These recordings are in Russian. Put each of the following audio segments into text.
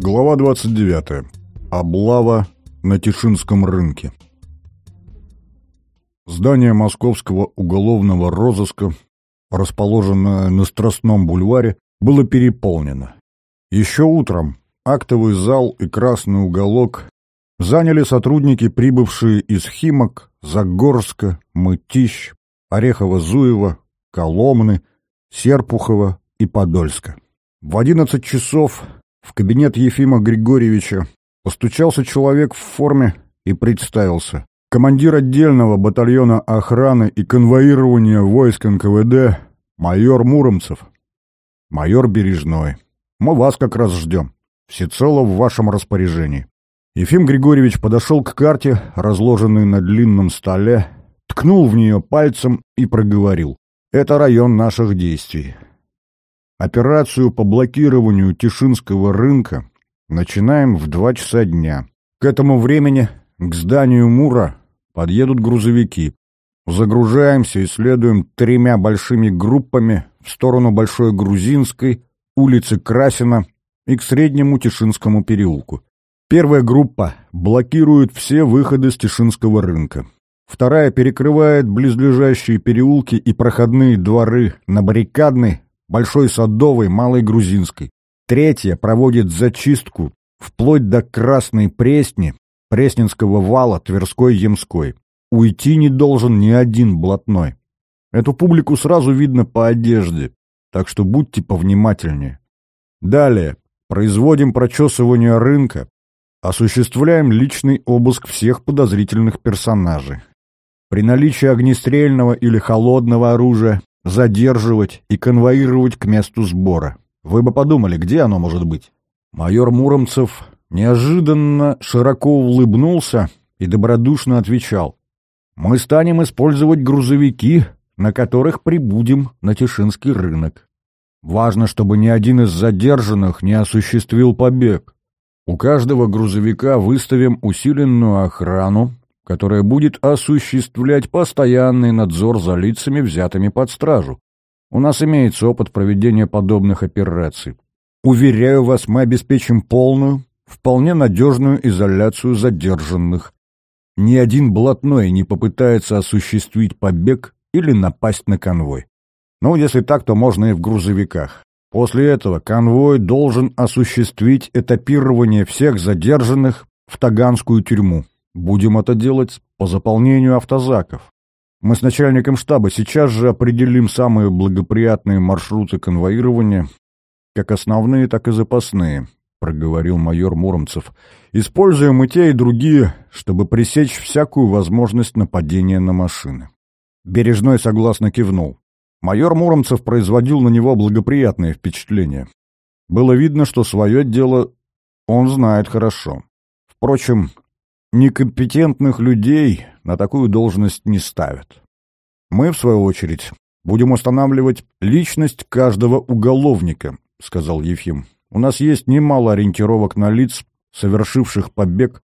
Глава 29. Облава на Тишинском рынке. Здание московского уголовного розыска, расположенное на Страстном бульваре, было переполнено. Еще утром актовый зал и красный уголок заняли сотрудники, прибывшие из Химок, Загорска, Мытищ, Орехово-Зуева, Коломны, Серпухова и Подольска. В одиннадцать часов в кабинет Ефима Григорьевича постучался человек в форме и представился. Командир отдельного батальона охраны и конвоирования войск НКВД майор Муромцев. Майор Бережной. Мы вас как раз ждем. Всецело в вашем распоряжении. Ефим Григорьевич подошел к карте, разложенной на длинном столе, ткнул в нее пальцем и проговорил. Это район наших действий. Операцию по блокированию Тишинского рынка начинаем в два часа дня. К этому времени к зданию Мура подъедут грузовики. Загружаемся и следуем тремя большими группами в сторону Большой Грузинской, улицы Красина и к Среднему Тишинскому переулку. Первая группа блокирует все выходы с Тишинского рынка. Вторая перекрывает близлежащие переулки и проходные дворы на Баррикадной, Большой Садовой, Малой Грузинской. Третья проводит зачистку вплоть до Красной Пресни, Пресненского вала, Тверской, Ямской. Уйти не должен ни один блатной. Эту публику сразу видно по одежде, так что будьте повнимательнее. Далее. Производим прочесывание рынка, осуществляем личный обыск всех подозрительных персонажей. При наличии огнестрельного или холодного оружия задерживать и конвоировать к месту сбора. Вы бы подумали, где оно может быть? Майор Муромцев неожиданно широко улыбнулся и добродушно отвечал. «Мы станем использовать грузовики, на которых прибудем на Тишинский рынок. Важно, чтобы ни один из задержанных не осуществил побег. У каждого грузовика выставим усиленную охрану, которая будет осуществлять постоянный надзор за лицами, взятыми под стражу. У нас имеется опыт проведения подобных операций. Уверяю вас, мы обеспечим полную, вполне надежную изоляцию задержанных. Ни один блатной не попытается осуществить побег или напасть на конвой. Ну, если так, то можно и в грузовиках. После этого конвой должен осуществить этапирование всех задержанных в Таганскую тюрьму. Будем это делать по заполнению автозаков. Мы с начальником штаба сейчас же определим самые благоприятные маршруты конвоирования, как основные, так и запасные, проговорил майор Муромцев. Используем и те, и другие, чтобы пресечь всякую возможность нападения на машины. Бережной согласно кивнул. Майор Муромцев производил на него благоприятное впечатление. Было видно, что свое дело он знает хорошо. Впрочем, Некомпетентных людей на такую должность не ставят. Мы, в свою очередь, будем устанавливать личность каждого уголовника, сказал Ефим. У нас есть немало ориентировок на лиц, совершивших побег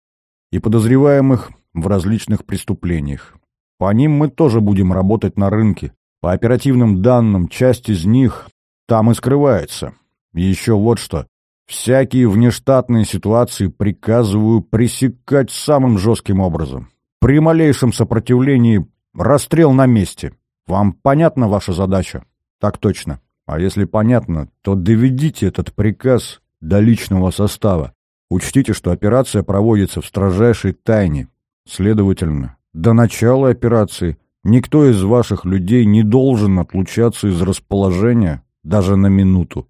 и подозреваемых в различных преступлениях. По ним мы тоже будем работать на рынке. По оперативным данным, часть из них там и скрывается. Еще вот что. Всякие внештатные ситуации приказываю пресекать самым жестким образом. При малейшем сопротивлении расстрел на месте. Вам понятна ваша задача? Так точно. А если понятно, то доведите этот приказ до личного состава. Учтите, что операция проводится в строжайшей тайне. Следовательно, до начала операции никто из ваших людей не должен отлучаться из расположения даже на минуту.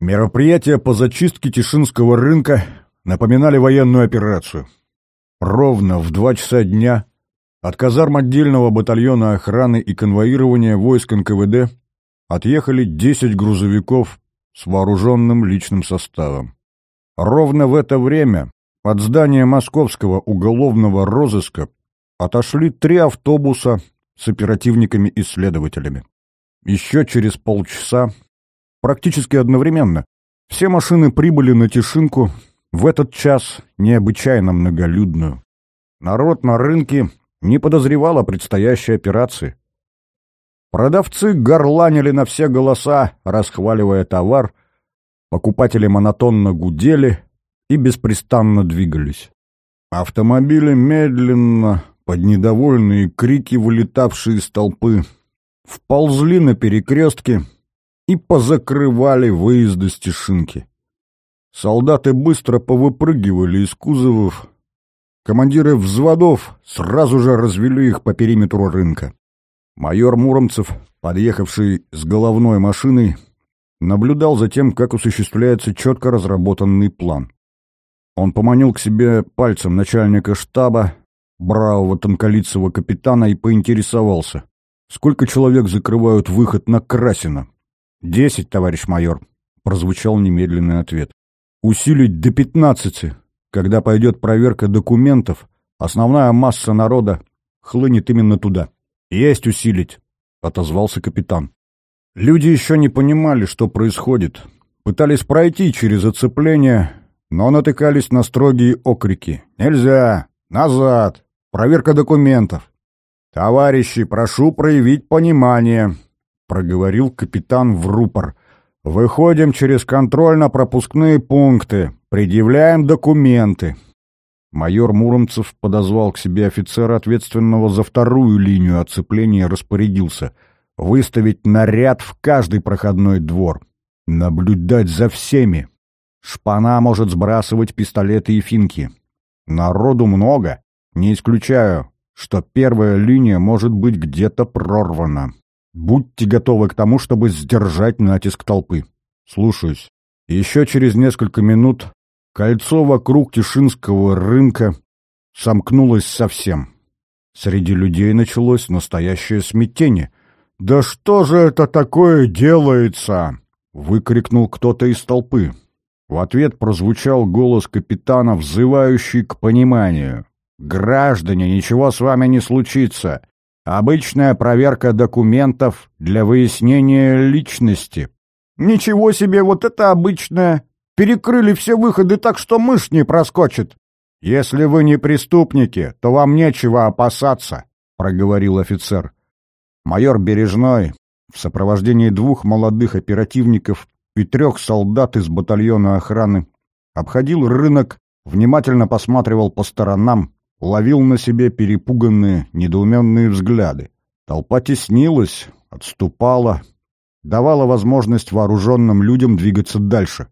Мероприятия по зачистке Тишинского рынка напоминали военную операцию. Ровно в два часа дня от казарм отдельного батальона охраны и конвоирования войск НКВД отъехали 10 грузовиков с вооруженным личным составом. Ровно в это время от здания московского уголовного розыска отошли три автобуса с оперативниками и следователями. Еще через полчаса практически одновременно. Все машины прибыли на Тишинку в этот час необычайно многолюдную. Народ на рынке не подозревал о предстоящей операции. Продавцы горланили на все голоса, расхваливая товар, Покупатели монотонно гудели и беспрестанно двигались. Автомобили медленно, под недовольные крики, вылетавшие из толпы, вползли на перекрестки и позакрывали выезды с Тишинки. Солдаты быстро повыпрыгивали из кузовов, командиры взводов сразу же развели их по периметру рынка. Майор Муромцев, подъехавший с головной машиной, наблюдал за тем, как осуществляется четко разработанный план. Он поманил к себе пальцем начальника штаба, бравого тонколицего капитана, и поинтересовался. «Сколько человек закрывают выход на Красино?» «Десять, товарищ майор», — прозвучал немедленный ответ. «Усилить до пятнадцати. Когда пойдет проверка документов, основная масса народа хлынет именно туда». «Есть усилить», — отозвался капитан. Люди еще не понимали, что происходит. Пытались пройти через оцепление, но натыкались на строгие окрики. «Нельзя! Назад! Проверка документов!» «Товарищи, прошу проявить понимание», — проговорил капитан в рупор. «Выходим через контрольно-пропускные пункты, предъявляем документы». Майор Муромцев подозвал к себе офицера, ответственного за вторую линию оцепления, распорядился выставить наряд в каждый проходной двор, наблюдать за всеми, Шпана может сбрасывать пистолеты и финки. Народу много. Не исключаю, что первая линия может быть где-то прорвана. Будьте готовы к тому, чтобы сдержать натиск толпы. Слушаюсь. Еще через несколько минут кольцо вокруг Тишинского рынка сомкнулось совсем. Среди людей началось настоящее смятение. «Да что же это такое делается?» — выкрикнул кто-то из толпы. В ответ прозвучал голос капитана, взывающий к пониманию. «Граждане, ничего с вами не случится. Обычная проверка документов для выяснения личности». «Ничего себе, вот это обычное! Перекрыли все выходы так, что мышь не проскочит!» «Если вы не преступники, то вам нечего опасаться», — проговорил офицер. Майор Бережной в сопровождении двух молодых оперативников и трех солдат из батальона охраны, обходил рынок, внимательно посматривал по сторонам, ловил на себе перепуганные, недоуменные взгляды. Толпа теснилась, отступала, давала возможность вооруженным людям двигаться дальше.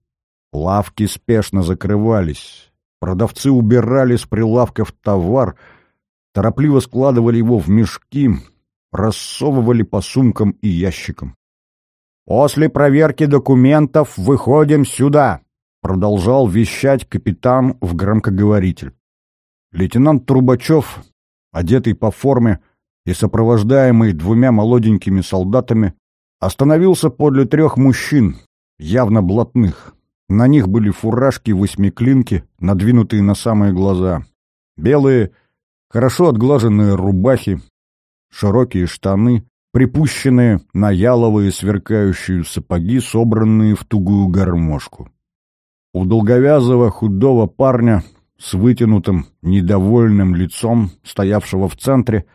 Лавки спешно закрывались, продавцы убирали с прилавков товар, торопливо складывали его в мешки, рассовывали по сумкам и ящикам. «После проверки документов выходим сюда», — продолжал вещать капитан в громкоговоритель. Лейтенант Трубачев, одетый по форме и сопровождаемый двумя молоденькими солдатами, остановился подле трех мужчин, явно блатных. На них были фуражки-восьмиклинки, надвинутые на самые глаза. Белые, хорошо отглаженные рубахи, широкие штаны, припущенные на яловые сверкающие сапоги, собранные в тугую гармошку. У долговязого худого парня с вытянутым, недовольным лицом, стоявшего в центре,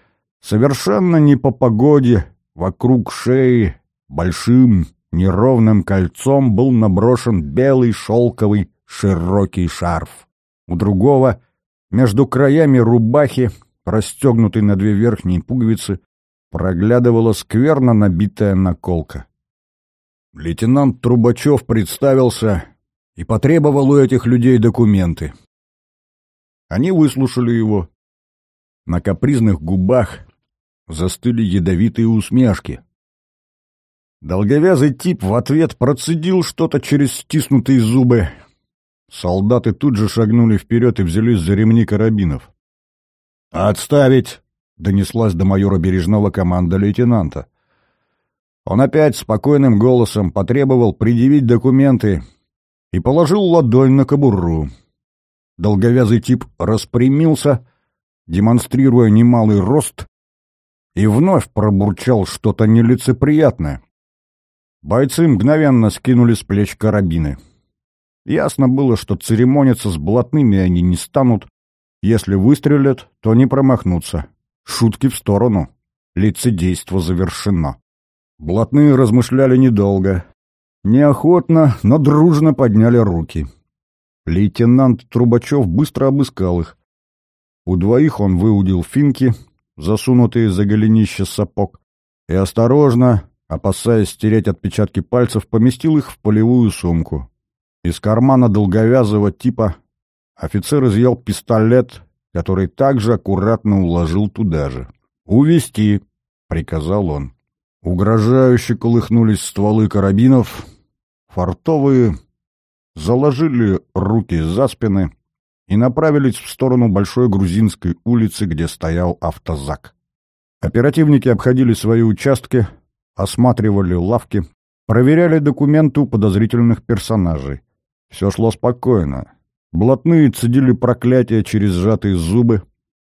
совершенно не по погоде, вокруг шеи, большим, неровным кольцом был наброшен белый шелковый широкий шарф. У другого, между краями рубахи, расстегнутой на две верхние пуговицы, проглядывала скверно набитая наколка. Лейтенант Трубачев представился и потребовал у этих людей документы. Они выслушали его. На капризных губах застыли ядовитые усмешки. Долговязый тип в ответ процедил что-то через стиснутые зубы. Солдаты тут же шагнули вперед и взялись за ремни карабинов. «Отставить!» — донеслась до майора Бережного команда лейтенанта. Он опять спокойным голосом потребовал предъявить документы и положил ладонь на кобуру. Долговязый тип распрямился, демонстрируя немалый рост, и вновь пробурчал что-то нелицеприятное. Бойцы мгновенно скинули с плеч карабины. Ясно было, что церемониться с блатными они не станут, если выстрелят, то не промахнутся. Шутки в сторону. Лицедейство завершено. Блатные размышляли недолго. неохотно, но дружно подняли руки. Лейтенант Трубачев быстро обыскал их. У двоих он выудил финки, засунутые за голенище сапог, и осторожно, опасаясь стереть отпечатки пальцев, поместил их в полевую сумку. Из кармана долговязого типа офицер изъял пистолет, который также аккуратно уложил туда же. «Увести!» — приказал он. Угрожающе колыхнулись стволы карабинов. Фартовые заложили руки за спины и направились в сторону Большой Грузинской улицы, где стоял автозак. Оперативники обходили свои участки, осматривали лавки, проверяли документы у подозрительных персонажей. Все шло спокойно. Блатные цедили проклятия через сжатые зубы,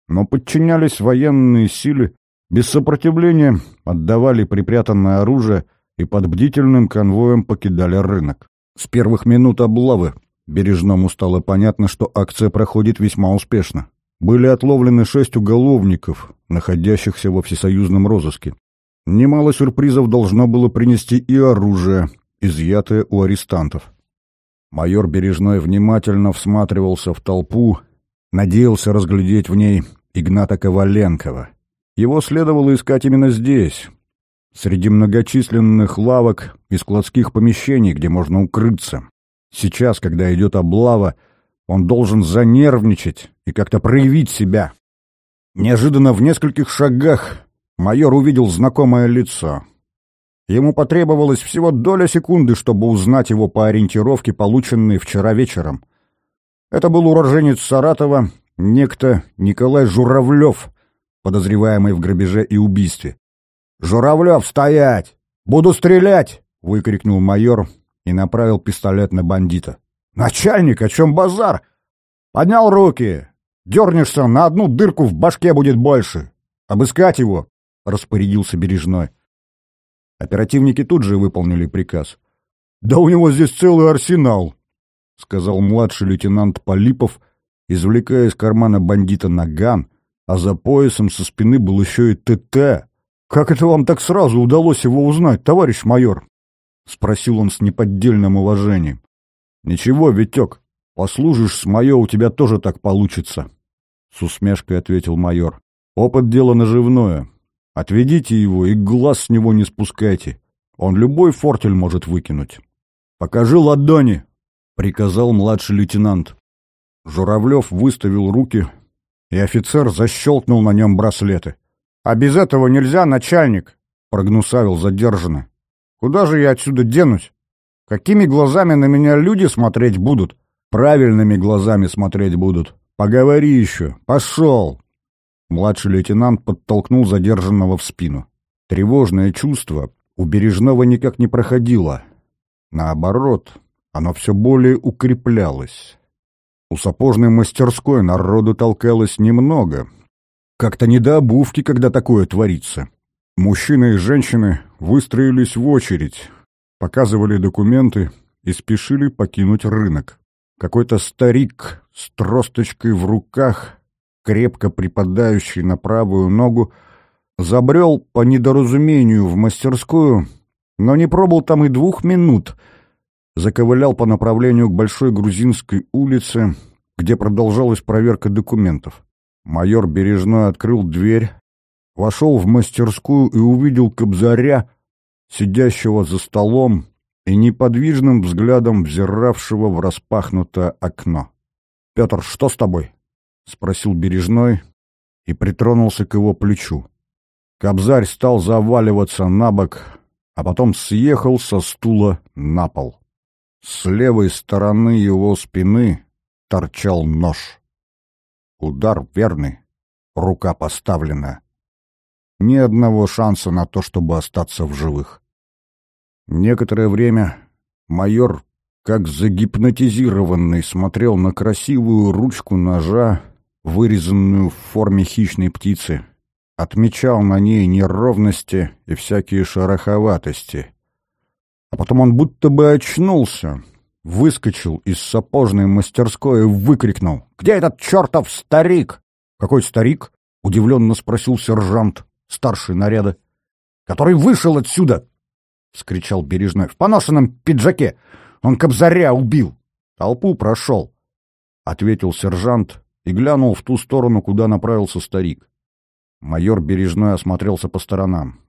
но подчинялись военные силы, без сопротивления отдавали припрятанное оружие и под бдительным конвоем покидали рынок. С первых минут облавы Бережному стало понятно, что акция проходит весьма успешно. Были отловлены шесть уголовников, находящихся во всесоюзном розыске. Немало сюрпризов должно было принести и оружие, изъятое у арестантов. Майор Бережной внимательно всматривался в толпу, надеялся разглядеть в ней Игната Коваленкова. Его следовало искать именно здесь, среди многочисленных лавок и складских помещений, где можно укрыться. Сейчас, когда идет облава, он должен занервничать и как-то проявить себя. Неожиданно в нескольких шагах майор увидел знакомое лицо. Ему потребовалось всего доля секунды, чтобы узнать его по ориентировке, полученной вчера вечером. Это был уроженец Саратова, некто Николай Журавлев, подозреваемый в грабеже и убийстве. «Журавлев, стоять! Буду стрелять!» — выкрикнул майор и направил пистолет на бандита. «Начальник, о чем базар? Поднял руки! Дернешься, на одну дырку в башке будет больше! Обыскать его!» — распорядился Бережной. Оперативники тут же выполнили приказ. «Да у него здесь целый арсенал», — сказал младший лейтенант Полипов, извлекая из кармана бандита наган, а за поясом со спины был еще и ТТ. «Как это вам так сразу удалось его узнать, товарищ майор?» — спросил он с неподдельным уважением. «Ничего, Витек, послужишь с мое, у тебя тоже так получится», — с усмешкой ответил майор. «Опыт — дело наживное. Отведите его и глаз с него не спускайте. Он любой фортель может выкинуть. «Покажи ладони!» — приказал младший лейтенант. Журавлев выставил руки, и офицер защелкнул на нем браслеты. «А без этого нельзя, начальник!» — прогнусавил задержанно. «Куда же я отсюда денусь? Какими глазами на меня люди смотреть будут?» «Правильными глазами смотреть будут. Поговори еще. Пошел!» Младший лейтенант подтолкнул задержанного в спину. Тревожное чувство у Бережного никак не проходило. Наоборот, оно все более укреплялось. У сапожной мастерской народу толкалось немного. Как-то не до обувки, когда такое творится. Мужчины и женщины выстроились в очередь, показывали документы и спешили покинуть рынок. Какой-то старик с тросточкой в руках крепко припадающий на правую ногу, забрел по недоразумению в мастерскую, но не пробыл там и двух минут, заковылял по направлению к Большой Грузинской улице, где продолжалась проверка документов. Майор Бережной открыл дверь, вошел в мастерскую и увидел Кобзаря, сидящего за столом и неподвижным взглядом взиравшего в распахнутое окно. «Петр, что с тобой?» — спросил Бережной и притронулся к его плечу. Кобзарь стал заваливаться на бок, а потом съехал со стула на пол. С левой стороны его спины торчал нож. Удар верный, рука поставлена. Ни одного шанса на то, чтобы остаться в живых. Некоторое время майор, как загипнотизированный, смотрел на красивую ручку ножа, вырезанную в форме хищной птицы, отмечал на ней неровности и всякие шероховатости. А потом он будто бы очнулся, выскочил из сапожной мастерской и выкрикнул «Где этот чертов старик?» «Какой старик?» — удивленно спросил сержант, старший наряда. «Который вышел отсюда!» — вскричал Бережной. «В поношенном пиджаке! Он кобзаря убил!» «Толпу прошел», — ответил сержант и глянул в ту сторону, куда направился старик. Майор Бережной осмотрелся по сторонам.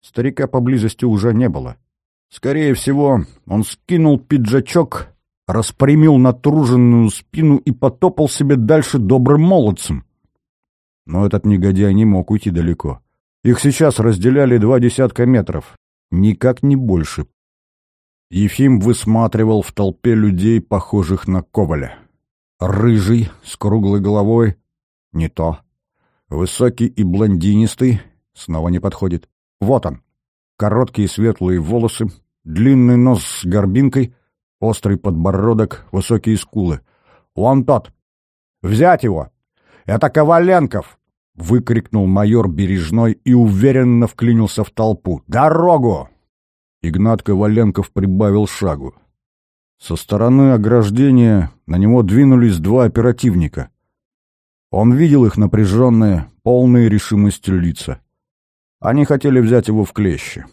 Старика поблизости уже не было. Скорее всего, он скинул пиджачок, распрямил натруженную спину и потопал себе дальше добрым молодцем. Но этот негодяй не мог уйти далеко. Их сейчас разделяли два десятка метров. Никак не больше. Ефим высматривал в толпе людей, похожих на Коваля. Рыжий, с круглой головой — не то. Высокий и блондинистый — снова не подходит. Вот он. Короткие светлые волосы, длинный нос с горбинкой, острый подбородок, высокие скулы. Вон тот. Взять его! Это Коваленков! Выкрикнул майор Бережной и уверенно вклинился в толпу. «Дорогу!» Игнат Коваленков прибавил шагу. Со стороны ограждения на него двинулись два оперативника. Он видел их напряженные, полные решимости лица. Они хотели взять его в клещи.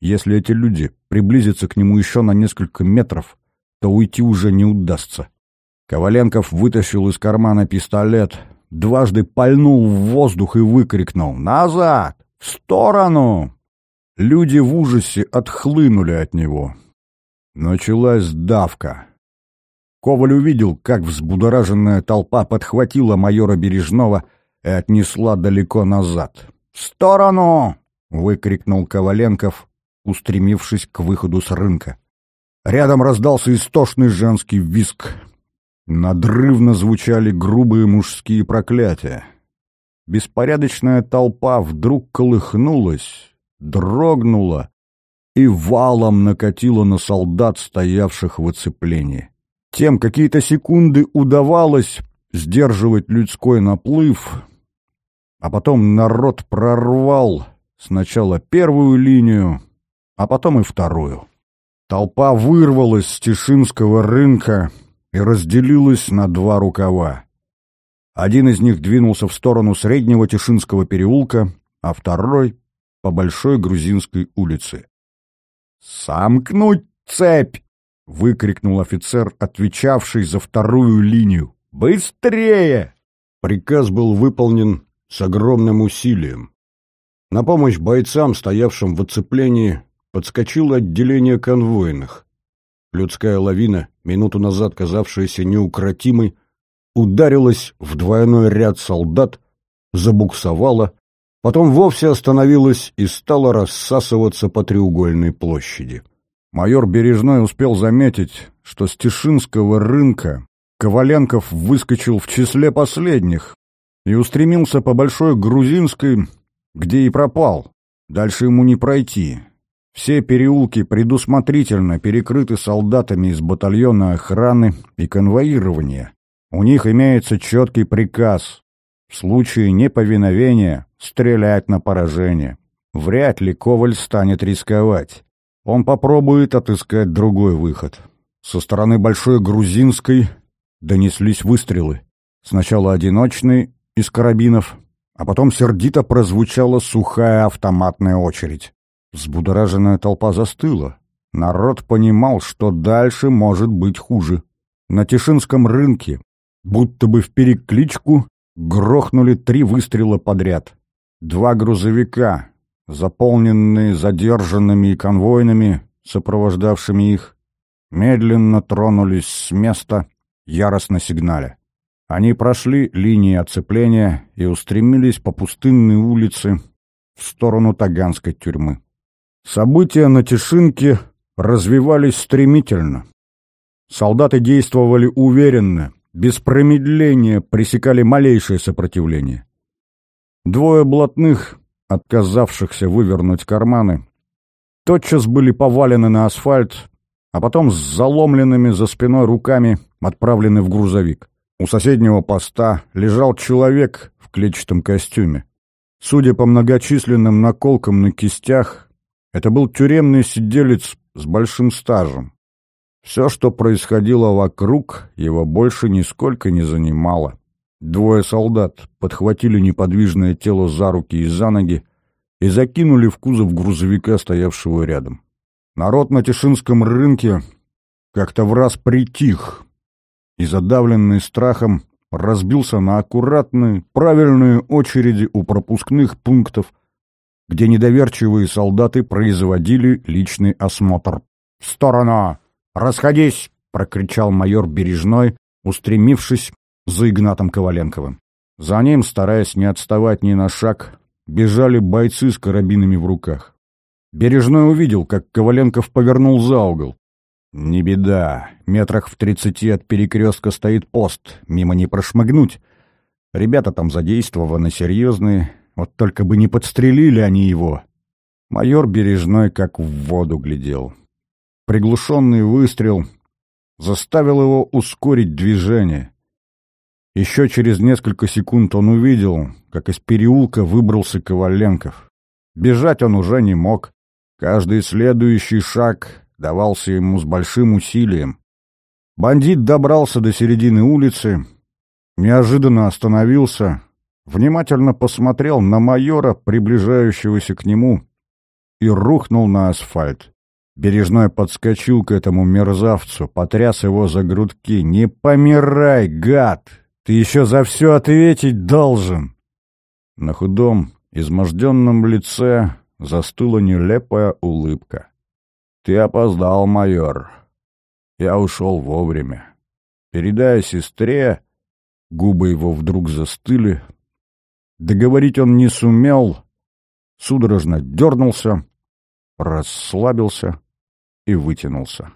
Если эти люди приблизятся к нему еще на несколько метров, то уйти уже не удастся. Коваленков вытащил из кармана пистолет, дважды пальнул в воздух и выкрикнул «Назад! В сторону!» Люди в ужасе отхлынули от него. Началась давка. Коваль увидел, как взбудораженная толпа подхватила майора Бережного и отнесла далеко назад. «В сторону!» — выкрикнул Коваленков, устремившись к выходу с рынка. Рядом раздался истошный женский визг. Надрывно звучали грубые мужские проклятия. Беспорядочная толпа вдруг колыхнулась, дрогнула и валом накатила на солдат, стоявших в оцеплении. Тем какие-то секунды удавалось сдерживать людской наплыв, а потом народ прорвал сначала первую линию, а потом и вторую. Толпа вырвалась с Тишинского рынка и разделилась на два рукава. Один из них двинулся в сторону Среднего Тишинского переулка, а второй — по Большой Грузинской улице. «Сомкнуть цепь!» — выкрикнул офицер, отвечавший за вторую линию. «Быстрее!» Приказ был выполнен с огромным усилием. На помощь бойцам, стоявшим в оцеплении, подскочило отделение конвойных. Людская лавина, минуту назад казавшаяся неукротимой, ударилась в двойной ряд солдат, забуксовала, потом вовсе остановилась и стала рассасываться по треугольной площади. Майор Бережной успел заметить, что с Тишинского рынка Коваленков выскочил в числе последних и устремился по Большой Грузинской, где и пропал. Дальше ему не пройти. Все переулки предусмотрительно перекрыты солдатами из батальона охраны и конвоирования. У них имеется четкий приказ в случае неповиновения стрелять на поражение. Вряд ли Коваль станет рисковать он попробует отыскать другой выход. Со стороны Большой Грузинской донеслись выстрелы. Сначала одиночные из карабинов, а потом сердито прозвучала сухая автоматная очередь. Взбудораженная толпа застыла. Народ понимал, что дальше может быть хуже. На Тишинском рынке, будто бы в перекличку, грохнули три выстрела подряд. Два грузовика, заполненные задержанными и конвойными, сопровождавшими их, медленно тронулись с места, яростно сигналя. Они прошли линии оцепления и устремились по пустынной улице в сторону Таганской тюрьмы. События на Тишинке развивались стремительно. Солдаты действовали уверенно, без промедления пресекали малейшее сопротивление. Двое блатных отказавшихся вывернуть карманы, тотчас были повалены на асфальт, а потом с заломленными за спиной руками отправлены в грузовик. У соседнего поста лежал человек в клетчатом костюме. Судя по многочисленным наколкам на кистях, это был тюремный сиделец с большим стажем. Все, что происходило вокруг, его больше нисколько не занимало. Двое солдат подхватили неподвижное тело за руки и за ноги и закинули в кузов грузовика, стоявшего рядом. Народ на Тишинском рынке как-то в раз притих и, задавленный страхом, разбился на аккуратные, правильные очереди у пропускных пунктов, где недоверчивые солдаты производили личный осмотр. «В сторону! Расходись!» — прокричал майор Бережной, устремившись за Игнатом Коваленковым. За ним, стараясь не отставать ни на шаг, бежали бойцы с карабинами в руках. Бережной увидел, как Коваленков повернул за угол. «Не беда, метрах в тридцати от перекрестка стоит пост, мимо не прошмыгнуть. Ребята там задействованы серьезные, вот только бы не подстрелили они его». Майор Бережной как в воду глядел. Приглушенный выстрел заставил его ускорить движение. Еще через несколько секунд он увидел, как из переулка выбрался Коваленков. Бежать он уже не мог. Каждый следующий шаг давался ему с большим усилием. Бандит добрался до середины улицы, неожиданно остановился, внимательно посмотрел на майора, приближающегося к нему, и рухнул на асфальт. Бережной подскочил к этому мерзавцу, потряс его за грудки. «Не помирай, гад! Ты еще за все ответить должен!» На худом, изможденном лице застыла нелепая улыбка. «Ты опоздал, майор. Я ушел вовремя. Передай сестре...» Губы его вдруг застыли. Договорить он не сумел, судорожно дернулся, расслабился и вытянулся.